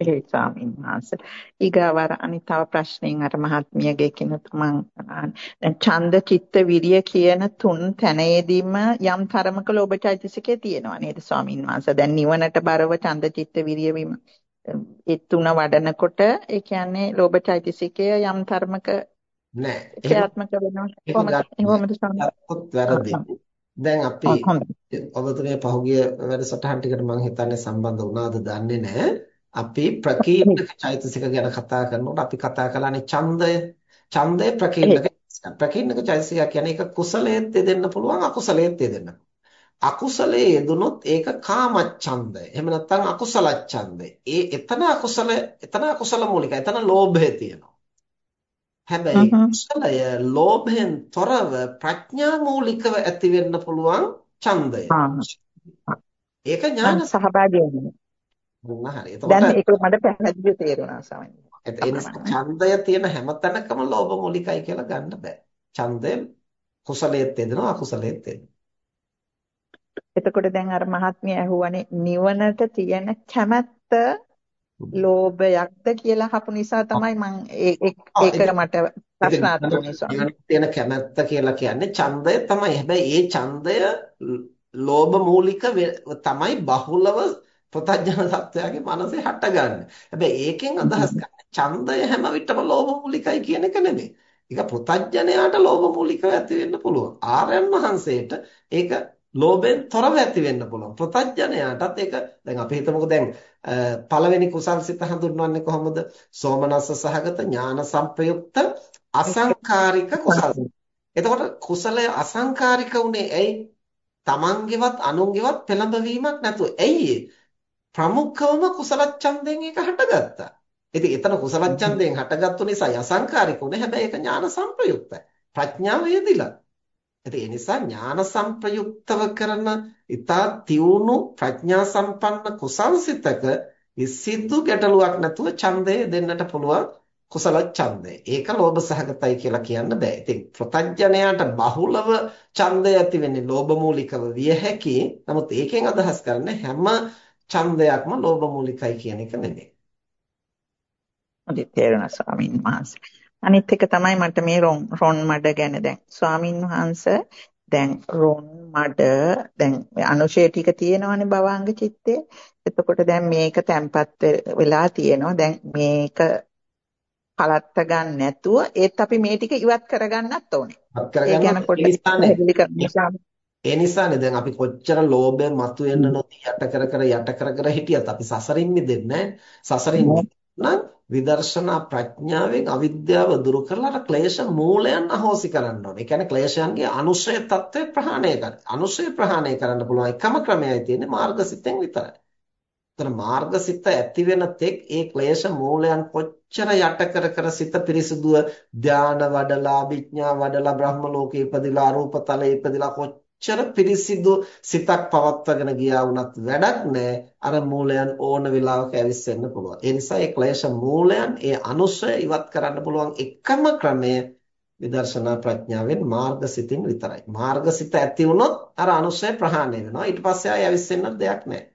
ඒ ස්වාමීන් වහන්සේ. ඊගාවර අනිත් තව ප්‍රශ්නෙන් අර මහත්මියගේ කියන මං දැන් ඡන්ද චිත්ත විරිය කියන තුන් තැනේදීම යම් තරමක ලෝභ චෛතසිකේ තියෙනවා නේද ස්වාමීන් වහන්සේ? දැන් නිවනට බරව ඡන්ද චිත්ත විරිය වීම ඒ තුන වඩනකොට ඒ කියන්නේ ලෝභ චෛතසිකය යම් තරමක නෑ. ක්‍රියාත්මක වෙනවා. කොහොමද? කොහොමද දැන් අපි ඔබතුමේ පහුගිය වැඩසටහන් ටිකට මම හිතන්නේ සම්බන්ධ වුණාද දන්නේ නැහැ අපි ප්‍රකීර්ණක චෛතසික ගැන කතා කරනකොට අපි කතා කළානේ ඡන්දය. ඡන්දය ප්‍රකීර්ණක ප්‍රකීර්ණක චෛතසික කියන්නේ ඒක කුසලයේත් යෙදෙන්න පුළුවන් අකුසලයේත් යෙදෙන්න අකුසලයේ යෙදුනොත් ඒක කාමච්ඡන්දය. එහෙම නැත්නම් අකුසල ඡන්දය. ඒ එතන අකුසල එතන අකුසල මූලිකයි. එතන ලෝභය තියෙනවා. හැබැයි කුසලය ලෝභයෙන් තොරව ප්‍රඥා මූලිකව ඇති වෙන්න පුළුවන් ඡන්දය. ඒක ඥාන සහභාගී වෙනවා. දුන්න හරි. එතකොට දැන් ඒක මට පැහැදිලිව තේරුණා සමහරවිට. ඒ නිසා ඡන්දය තියෙන හැම තැනකම ලෝභ මූලිකයි කියලා ගන්න බෑ. ඡන්දය කුසලයේත් යෙදෙනවා අකුසලයේත් යෙදෙනවා. එතකොට දැන් අර මහත්මිය ඇහුවානේ නිවනට තියෙන කැමැත්ත ලෝභයක්ද කියලා අහපු නිසා තමයි මම ඒක මට ප්‍රශ්නාර්ථ වුනේ තියෙන කැමැත්ත කියලා කියන්නේ ඡන්දය තමයි. හැබැයි ඒ ඡන්දය ලෝභ මූලික තමයි බහුලව ප්‍රතඥ සත්වයාගේ මනසේ හටගන්නේ. හැබැයි ඒකෙන් අදහස් කරන්නේ ඡන්දය හැම විටම ලෝභ මූලිකයි කියන එක නෙමෙයි. ඒක ප්‍රතඥයාට ලෝභ මූලිකව ඇති වෙන්න පුළුවන්. ආර්යයන් වහන්සේට ඒක ලෝභයෙන් තොරව ඇති වෙන්න පුළුවන්. ප්‍රතඥයාටත් ඒක දැන් අපි හිතමුකෝ දැන් පළවෙනි කුසල්සිත හඳුන්වන්නේ කොහොමද? සෝමනස්ස සහගත ඥාන සංප්‍රයුක්ත අසංකාරික කුසල්. එතකොට කුසලය අසංකාරික උනේ ඇයි? තමන්ගේවත් අනුන්ගේවත් පෙළඹවීමක් නැතුව. ඇයි ප්‍රමුඛවම කුසල ඡන්දයෙන් ඒක හටගත්තා. ඉතින් එතන කුසල ඡන්දයෙන් හටගත්තු නිසා යසංකාරික උනේ හැබැයි ඒක ඥාන සංප්‍රයුක්තයි. ප්‍රඥාව යෙදිලා. ඉතින් ඒ නිසා ඥාන සංප්‍රයුක්තව කරන ඊතා තියුණු ප්‍රඥා සම්පන්න කුසල්සිතක සිද්ධු ගැටලුවක් නැතුව ඡන්දය දෙන්නට පුළුවන් කුසල ඡන්දය. ඒක ලෝභ සහගතයි කියලා කියන්න බෑ. ඉතින් ප්‍රතඥයාට බහුලව ඡන්දය ඇති වෙන්නේ ලෝභ මූලිකව විය හැකි. නමුත් ඒකෙන් අදහස් කරන්නේ හැම ඡන්දයක්ම ලෝභ මූලිකයි කියන එක නෙමෙයි. හරි තේරුණා ස්වාමීන් වහන්සේ. අනිත් එක තමයි මට මේ රොන් මඩ ගැන දැන් ස්වාමීන් වහන්සේ දැන් රොන් මඩ දැන් අනුශය ටික තියෙනවනේ භවංග චිත්තේ. එතකොට දැන් මේක තැම්පත් වෙලා තියෙනවා. දැන් මේක පලත්ත ගන්න නැතුව ඒත් අපි මේ ටික ඉවත් කරගන්නත් ඕනේ. ඒ ගැන පොඩ්ඩක් ඒ නිසානේ දැන් අපි කොච්චර ලෝභය මතුවෙන්න නොදී යට කර කර යට කර කර හිටියත් අපි සසරින් මිදෙන්නේ සසරින් නම් විදර්ශනා ප්‍රඥාවෙන් අවිද්‍යාව දුරු කරලා අර ක්ලේශ මූලයන් අහෝසි කරන්න ඕනේ. ඒ කියන්නේ ක්ලේශයන්ගේ අනුශය తත්වය ප්‍රහාණය කරන්න. අනුශය ප්‍රහාණය කරන්න පුළුවන් එකම ක්‍රමයයි තියෙන්නේ මාර්ගසිතෙන් විතරයි. එතන මාර්ගසිත ඇති වෙන තෙක් ඒ ක්ලේශ මූලයන් කොච්චර යට කර කර සිත පිරිසුදුව ධාන වඩලා, විඥා වඩලා, බ්‍රහ්ම ලෝකේ ඉපදිලා, අරූප තලයේ ඉපදිලා කොච්චර පිරිසිදු සිතක් පවත්වාගෙන ගියා වුණත් වැඩක් නැහැ. අර මූලයන් ඕන වෙලාවක ඇවිස්සෙන්න පුළුවන්. ඒ නිසා ඒ ක්ලේශ මූලයන්, ඒ අනුශය ඉවත් කරන්න පුළුවන් එකම ක්‍රමය විදර්ශනා ප්‍රඥාවෙන් මාර්ගසිතින් විතරයි. මාර්ගසිත ඇති වුණොත් අර අනුශය ප්‍රහාණය වෙනවා. ඊට පස්සේ ආය ඇවිස්සෙන්න දෙයක් නැහැ.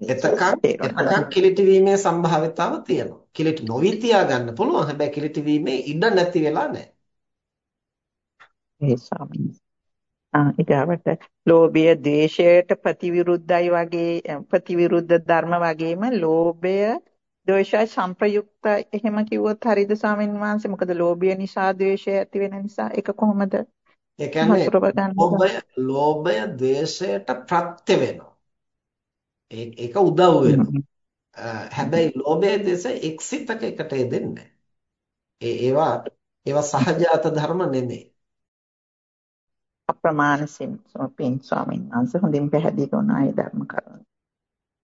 එතකන් එතකන් කිලිටි වීමේ සම්භාවිතාව තියෙනවා. කිලිටි නොවි තියාගන්න පුළුවන්. හැබැයි කිලිටි වීමේ ඉඩ නැති වෙලා නැහැ. ඒ ස්වාමීන් ඊගාවට ලෝභය ද්වේෂයට ප්‍රතිවිරුද්ධයි වගේ ප්‍රතිවිරුද්ධ ධර්ම වගේම ලෝභය ද්වේෂය සංප්‍රයුක්ත එහෙම කිව්වොත් හරියද ස්වාමීන් වහන්සේ? මොකද ලෝභය නිසා ද්වේෂය ඇති වෙන නිසා ඒක කොහොමද? ඒ කියන්නේ ලෝභය ලෝභය ද්වේෂයට ප්‍රත්‍ය වෙනවා. ඒක උදව් වෙනවා. හැබැයි ලෝභය ද්වේෂය එක්සිතක එකට දෙන්නේ ඒ ඒවා ඒවා සහජාත ධර්ම නෙමෙයි අප්‍රමාණ පින් ස්වාමීන් වහන්සේ හොඳින් පැහැදිලි වුණා ඒ ධර්ම කරුණු.